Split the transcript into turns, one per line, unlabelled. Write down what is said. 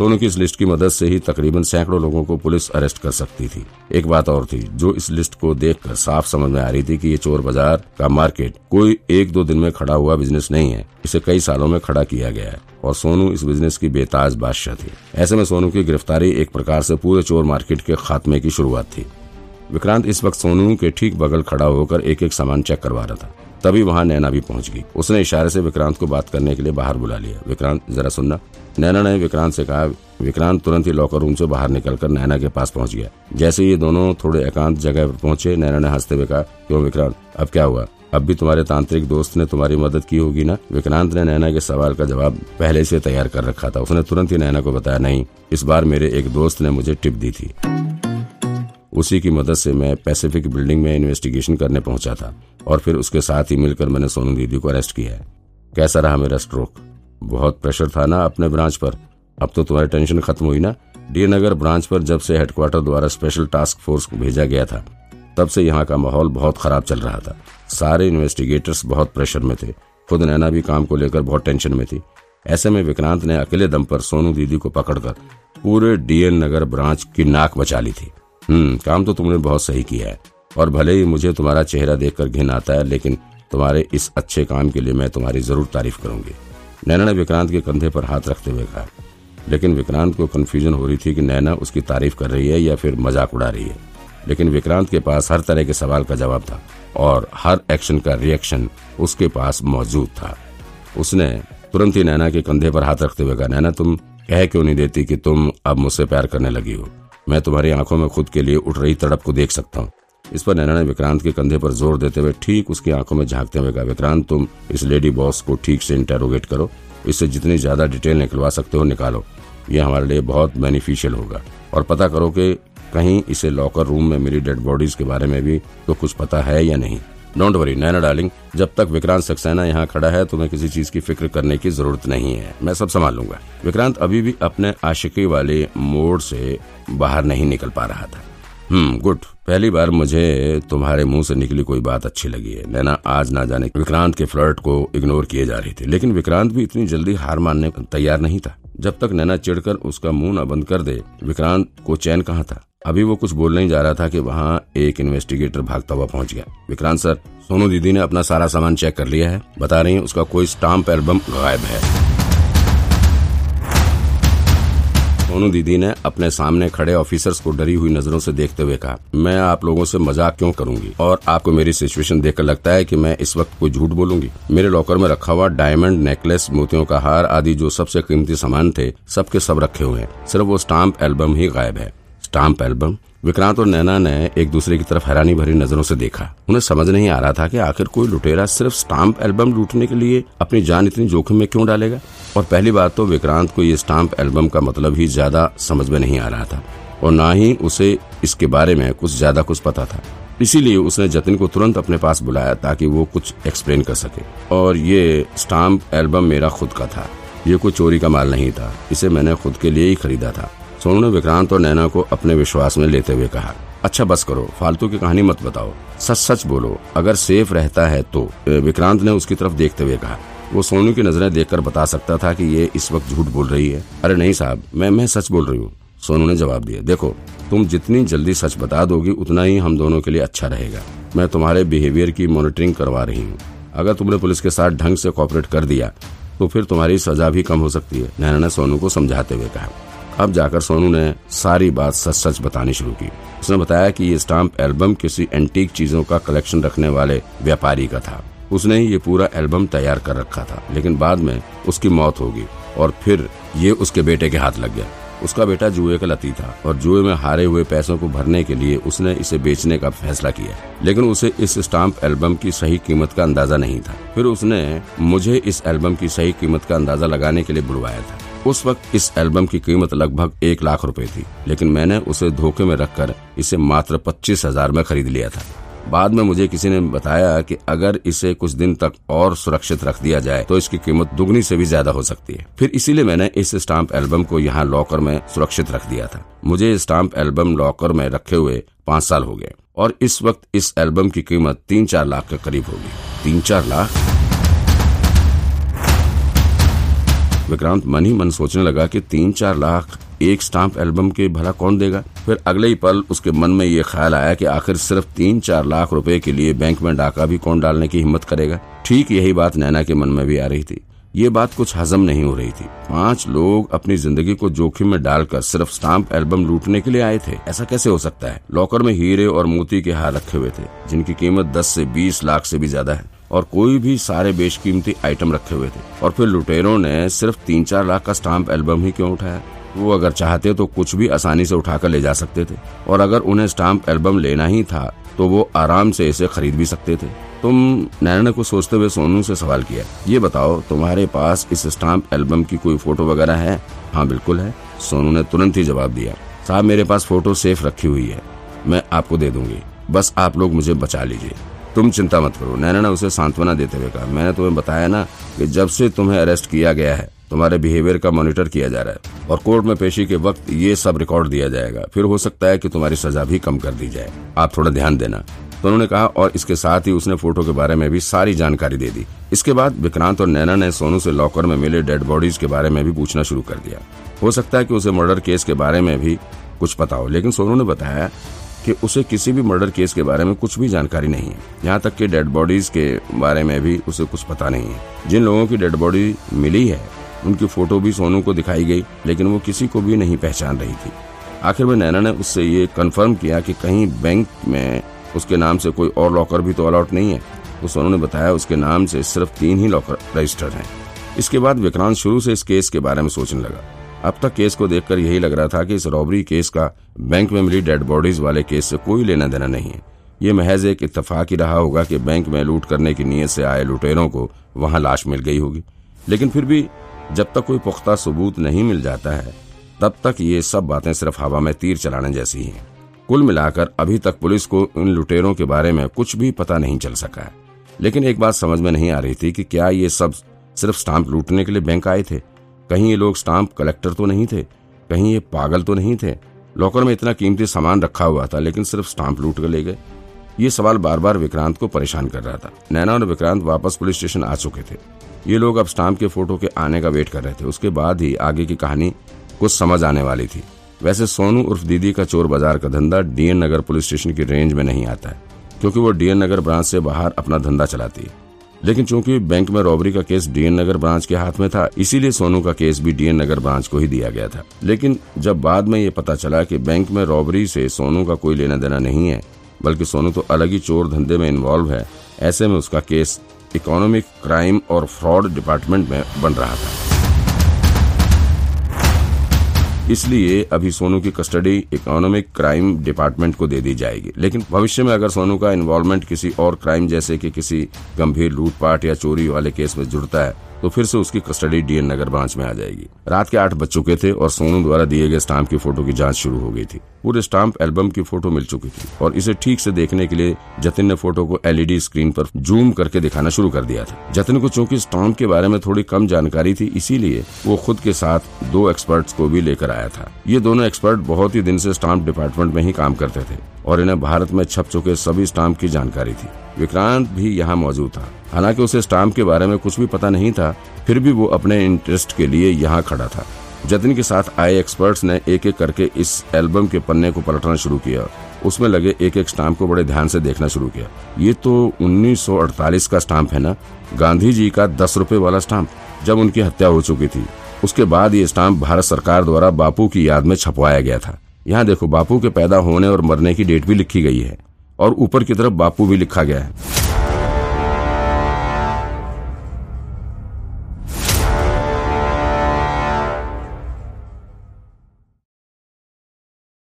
सोनू की इस लिस्ट की मदद से ही तकरीबन सैकड़ों लोगों को पुलिस अरेस्ट कर सकती थी। एक बात और थी, जो इस लिस्ट को देखकर साफ़ समझ में आ रही थी कि ये चोर बाज़ार का मार्केट कोई एक दो दिन में खड़ा हुआ बिज़नेस नहीं है, इसे कई सालों में खड़ा किया गया है और सोनू इस बिज़नेस की बेताज बादशाह थी। ऐसे में सोनू की गिरफ्तारी एक प्रकार से पूरे चोर मार्केट के खात्मे की शुरुआत थी। विक्रांत इस वक्त सोनू के ठीक बगल खड़ा होकर एक एक सामान चेक करवा रहा था। तभी वहाँ नैना भी पहुँच गई। उसने इशारे से विक्रांत को बात करने के लिए बाहर बुला लिया। विक्रांत, जरा सुनना। नैना ने विक्रांत से कहा, विक्रांत तुरंत ही लॉकर रूम से बाहर निकलकर नैना के पास पहुँच गया। जैसे ये दोनों थोड़े एकांत जगह पर पहुँचे, नैना ने हँसते हुए कहा, क्यों विक्रांत, अब क्या हुआ? अब भी तुम्हारे तांत्रिक दोस्त ने तुम्हारी मदद की होगी ना? विक्रांत ने नैना के सवाल का जवाब पहले से तैयार कर रखा था। उसने तुरंत ही नैना को बताया, नहीं, इस बार मेरे एक दोस्त ने मुझे टिप दी थी। उसी की मदद से मैं पैसिफिक बिल्डिंग में इन्वेस्टिगेशन करने पहुँचा था और फिर उसके साथ ही मिलकर मैंने सोनू दीदी को अरेस्ट किया है। कैसा रहा मेरा स्ट्रोक बहुत प्रेशर था ना अपने ब्रांच पर? अब तो तुम्हारी टेंशन खत्म हुई ना? डी नगर ब्रांच पर जब से हेडक्वार्टर द्वारा स्पेशल टास्क फोर्स भेजा गया था, तब से यहाँ का माहौल बहुत खराब चल रहा था। सारे इन्वेस्टिगेटर्स बहुत प्रेशर में थे। खुद नैना भी काम को लेकर बहुत टेंशन में थी। ऐसे में विक्रांत ने अकेले दम पर सोनू दीदी को पकड़कर पूरे डीएन नगर ब्रांच की नाक बचा ली थी। हम्म काम तो तुमने बहुत सही किया है। और भले ही मुझे तुम्हारा चेहरा देखकर घिन आता है, लेकिन तुम्हारे इस अच्छे काम के लिए मैं तुम्हारी ज़रूर तारीफ़ करूँगी। नैना ने विक्रांत के कंधे पर हाथ रखते हुए कहा, लेकिन विक्रांत को कन्फ्यूज़न हो रही थी कि नैना उसकी तारीफ़ कर रही है या फिर मज़ाक उड़ा रही है। लेकिन विक्रांत के पास हर तरह के सवाल का जवाब था और हर एक्शन का रिएक्शन उसके पास मौजूद था। उसने तुरंत ही नैना के कंधे पर हाथ रखते हुए कहा, नैना, तुम कह क्यों नहीं देती कि तुम अब मुझसे प्यार करने लगी हो? मैं तुम्हारी आँखों में खुद के लिए उठ रही तड़प को देख सकता हूँ। इस पर नैना ने विक्रांत के कंधे पर ज़ोर देते हुए ठीक उसकी आँखों में झांकते हुए कहा, विक्रांत, तुम इस लेडी बॉस को ठीक से इंटेरोगेट करो। इससे जितनी ज़्यादा डिटेल निकलवा सकते हो, निकालो। ये हमारे लिए बहुत बेनिफिशियल होगा। और पता करो कि कहीं इसे लॉकर रूम में मेरी डेड बॉडीज के बारे में भी तो कुछ पता है या नहीं। डोंट वरी नैना डार्लिंग जब तक विक्रांत सक्सेना यहाँ खड़ा है, तुम्हें किसी चीज़ की फ़िक्र करने की ज़रूरत नहीं है। मैं सब संभाल लूँगा। विक्रांत अभी भी अपने आशिकी वाले मोड से बाहर नहीं निकल पा रहा था। Hmm good. पहली बार मुझे तुम्हारे मुँह से निकली कोई बात अच्छी लगी है। नैना आज ना जाने विक्रांत के फ्लर्ट को इग्नोर किए जा रही थी, लेकिन विक्रांत भी इतनी जल्दी हार मानने तैयार नहीं था। जब तक नैना चिढ़कर उसका मुँह न बंद कर दे, विक्रांत को चैन कहाँ था? अभी वो कुछ बोलने ही जा रहा था कि वहाँ एक इन्वेस्टिगेटर भागता हुआ पहुँच गया। विक्रांत सर, सोनू दीदी ने अपना सारा सामान चेक कर लिया है। बता रही है, उसका कोई स्टाम्प एल्बम गायब है। सोनू दीदी ने अपने सामने खड़े ऑफिसर्स को डरी हुई नज़रों से देखते हुए कहा, मैं आप लोगों से मज़ाक क्यों करूँगी? और आपको मेरी सिचुएशन देखकर लगता है कि मैं इस वक्त कोई झूठ बोलूँगी? मेरे लॉकर में रखा हुआ डायमंड, नेकलेस, मोतियों का हार आदि जो सबसे कीमती सामान थे, सबके सब रखे हुए हैं। सिर्फ़ वो स्टाम्प एल्बम ही गायब है। स्टाम्प एल्बम, विक्रांत और नैना ने एक दूसरे की तरफ़ हैरानी भरी नज़रों से देखा। उन्हें समझ नहीं आ रहा था कि आखिर कोई लुटेरा सिर्फ़ स्टाम्प एल्बम लूटने के लिए अपनी जान इतनी जोखिम में क्यों डालेगा? और पहली बात तो विक्रांत को ये स्टाम्प एल्बम का मतलब ही ज़्यादा समझ में नहीं आ रहा था, और न ही उसे इसके बारे में कुछ ज़्यादा कुछ पता था। इसीलिए उसने जतिन को तुरंत अपने पास बुलाया ताकि वो कुछ एक्सप्लेन कर सके। और ये स्टाम्प एल्बम मेरा खुद का था। ये कोई चोरी का माल नहीं था। इसे मैंने खुद के लिए ही खरीदा था। सोनू ने विक्रांत और नैना को अपने विश्वास में लेते हुए कहा अच्छा बस करो, फालतू की कहानी मत बताओ। सच सच बोलो, अगर सेफ़ रहता है तो। विक्रांत ने उसकी तरफ़ देखते हुए कहा, वो सोनू की नज़रें देखकर बता सकता था कि ये इस वक्त झूठ बोल रही है। अरे नहीं साहब, मैं मैं सच बोल रही हूँ, सोनू ने जवाब दिया, देखो, तुम जितनी जल्दी सच बता दोगी, उतना ही हम दोनों के लिए अच्छा रहेगा। मैं तुम्हारे बिहेवियर की मॉनिटरिंग करवा रही हूँ। अगर तुमने पुलिस के साथ ढंग से कॉपरेट कर दिया तो फिर तुम्हारी सजा भी कम हो सकती है, नैना ने सोनू को समझाते हुए कहा। अब जाकर सोनू ने सारी बात सच सच बतानी शुरू की। उसने बताया कि ये स्टाम्प एल्बम किसी एंटीक चीज़ों का कलेक्शन रखने वाले व्यापारी का था। उसने ही ये पूरा एल्बम तैयार कर रखा था, लेकिन बाद में उसकी मौत होगी और फिर ये उसके बेटे के हाथ लग गया। उसका बेटा जुए का लती था और जुए में हारे हुए पैसों को भरने के लिए उसने इसे बेचने का फैसला किया। लेकिन उसे इस स्टाम्प एल्बम की सही कीमत का अंदाज़ा नहीं था। फिर उसने मुझे इस एल्बम की सही कीमत का अंदाज़ा लगाने के लिए बुलवाया था। उस वक्त इस एल्बम की कीमत लगभग एक लाख रुपए थी, लेकिन मैंने उसे धोखे में रखकर इसे मात्र पच्चीस हज़ार में खरीद लिया था। बाद में मुझे किसी ने बताया कि अगर इसे कुछ दिन तक और सुरक्षित रख दिया जाए तो इसकी कीमत दुगनी से भी ज़्यादा हो सकती है। फिर इसीलिए मैंने इस स्टाम्प एल्बम को यहाँ लॉकर में सुरक्षित रख दिया था। मुझे स्टाम्प एल्बम लॉकर में रखे हुए पाँच साल हो गए, और इस वक्त इस एल्बम की कीमत तीन चार लाख के करीब होगी। तीन चार लाख? विक्रांत मन ही मन सोचने लगा कि तीन चार लाख एक स्टाम्प एल्बम के भला कौन देगा। फिर अगले ही पल उसके मन में ये ख्याल आया कि आखिर सिर्फ़ तीन चार लाख रुपए के लिए बैंक में डाका भी कौन डालने की हिम्मत करेगा। ठीक यही बात नैना के मन में भी आ रही थी। ये बात कुछ हजम नहीं हो रही थी। पाँच लोग अपनी ज़िंदगी को जोखिम में डालकर सिर्फ़ स्टाम्प एल्बम लूटने के लिए आए थे। ऐसा कैसे हो सकता है? लॉकर में हीरे और मोती के हार रखे हुए थे, जिनकी कीमत 10 से 20 लाख से भी ज़्यादा है। और कोई भी सारे बेशकीमती आइटम रखे हुए थे। और फिर लुटेरों ने सिर्फ़ तीन चार लाख का स्टाम्प एल्बम ही क्यों उठाया? वो अगर चाहते तो कुछ भी आसानी से उठाकर ले जा सकते थे। और अगर उन्हें स्टाम्प एल्बम लेना ही था तो वो आराम से इसे खरीद भी सकते थे। तुम नैना को सोचते हुए सोनू से सवाल किया, ये बताओ, तुम्हारे पास इस स्टाम्प एल्बम की कोई फ़ोटो वगैरह है? हाँ बिल्कुल है, सोनू ने तुरंत ही जवाब दिया। साहब, मेरे पास फ़ोटो सेफ़ रखी हुई है। मैं आपको दे दूँगी। बस आप लोग मुझे बचा लीजिए। तुम चिंता मत करो। नैना ने उसे सांत्वना देते हुए कहा, मैंने तुम्हें बताया ना कि जब से तुम्हें अरेस्ट किया गया है, तुम्हारे बिहेवियर का मॉनिटर किया जा रहा है और कोर्ट में पेशी के वक्त ये सब रिकॉर्ड दिया जाएगा, फिर हो सकता है कि तुम्हारी सजा भी कम कर दी जाए। आप थोड़ा ध्यान देना। तो उन्होंने कहा और इसके साथ ही उसने फ़ोटो के बारे में भी सारी जानकारी दे दी। इसके बाद विक्रांत और नैना ने सोनू से लॉकर में मिले डेड बॉडीज के बारे में भी पूछना शुरू कर दिया। हो सकता है कि उसे मर्डर केस के बारे में भी कुछ पता हो, लेकिन सोनू ने बताया कि उसे किसी भी मर्डर केस के बारे में कुछ भी जानकारी नहीं है। यहाँ तक कि डेड बॉडीज के बारे में भी उसे कुछ पता नहीं है। जिन लोगों की डेड बॉडी मिली है, उनकी फ़ोटो भी सोनू को दिखाई गई, लेकिन वो किसी को भी नहीं पहचान रही थी। आखिर में नैना ने उससे ये कंफर्म किया कि कहीं बैंक में उसके नाम से कोई और लॉकर भी तो अलॉट नहीं है। तो सोनू ने बताया उसके नाम से सिर्फ़ तीन ही लॉकर रजिस्टर्ड हैं। इसके बाद विक्रांत शुरू से इस केस के बारे में सोचने लगा। अब तक केस को देखकर यही लग रहा था कि इस रॉबरी केस का बैंक में मिली डेड बॉडीज वाले केस से कोई लेना देना नहीं है। ये महज एक इतफाक ही रहा होगा कि बैंक में लूट करने की नीयत से आए लुटेरों को वहाँ लाश मिल गई होगी। लेकिन फिर भी जब तक कोई पुख्ता सबूत नहीं मिल जाता है, तब तक ये सब बातें सिर्फ़ हवा में तीर चलाने जैसी हैं। कुल मिलाकर अभी तक पुलिस को इन लुटेरों के बारे में कुछ भी पता नहीं चल सका है। लेकिन एक बात समझ में नहीं आ रही थी कि क्या ये सब सिर्फ़ स्टाम्प लूटने के लिए बैंक आए थे? कहीं ये लोग स्टाम्प कलेक्टर तो नहीं थे, कहीं ये पागल तो नहीं थे। लॉकर में इतना कीमती सामान रखा हुआ था, लेकिन सिर्फ़ स्टाम्प लूट कर ले गए। ये सवाल बार बार विक्रांत को परेशान कर रहा था। नैना और विक्रांत वापस पुलिस स्टेशन आ चुके थे। ये लोग अब स्टाम्प के फ़ोटो के आने का वेट कर रहे थे। उसके बाद ही आगे की कहानी कुछ समझ आने वाली थी। वैसे सोनू उर्फ़ दीदी का चोर बाज़ार का धंधा डीएन नगर पुलिस स्टेशन की रेंज में नहीं आता है, क्योंकि वो डीएन नगर ब्रांच से बाहर अपना धंधा चलाती है। लेकिन चूँकि बैंक में रॉबरी का केस डीएन नगर ब्रांच के हाथ में था, इसीलिए सोनू का केस भी डीएन नगर ब्रांच को ही दिया गया था। लेकिन जब बाद में ये पता चला कि बैंक में रॉबरी से सोनू का कोई लेना देना नहीं है, बल्कि सोनू तो अलग ही चोर धंधे में इन्वॉल्व है, ऐसे में उसका केस इकोनॉमिक क्राइम और फ्रॉड डिपार्टमेंट में बन रहा था। इसलिए अभी सोनू की कस्टडी इकोनॉमिक क्राइम डिपार्टमेंट को दे दी जाएगी। लेकिन भविष्य में अगर सोनू का इन्वॉल्वमेंट किसी और क्राइम जैसे कि किसी गंभीर लूटपाट या चोरी वाले केस में जुड़ता है तो फिर से उसकी कस्टडी डीएन नगर ब्रांच में आ जाएगी। रात के आठ बज चुके थे और सोनू द्वारा दिए गए स्टाम्प की फ़ोटो की जाँच शुरू हो गई थी। पूरे स्टाम्प एल्बम की फ़ोटो मिल चुकी थी और इसे ठीक से देखने के लिए जतिन ने फ़ोटो को एलईडी स्क्रीन पर जूम करके दिखाना शुरू कर दिया था। जतिन को चूँकि स्टाम्प के बारे में थोड़ी कम जानकारी थी, इसीलिए वो खुद के साथ दो एक्सपर्ट को भी लेकर आया था। ये दोनों एक्सपर्ट बहुत ही दिन से स्टाम्प डिपार्टमेंट में ही काम करते थे। और इन्हें भारत में छप चुके सभी स्टाम्प की जानकारी थी। विक्रांत भी यहाँ मौजूद था। हालाँकि उसे स्टाम्प के बारे में कुछ भी पता नहीं था, फिर भी वो अपने इंटरेस्ट के लिए यहाँ खड़ा था। जतिन के साथ आए एक्सपर्ट्स ने एक एक करके इस एल्बम के पन्ने को पलटना शुरू किया। उसमें लगे एक एक स्टाम्प को बड़े ध्यान से देखना शुरू किया। ये तो 1948 का स्टाम्प है ना? गांधी जी का दस रुपए वाला स्टाम्प, जब उनकी हत्या हो चुकी थी। उसके बाद ये स्टाम्प भारत सरकार द्वारा बापू की याद में छपवाया गया था। यहाँ देखो, बापू के पैदा होने और मरने की डेट भी लिखी गई है, और ऊपर की तरफ़ बापू भी लिखा गया है।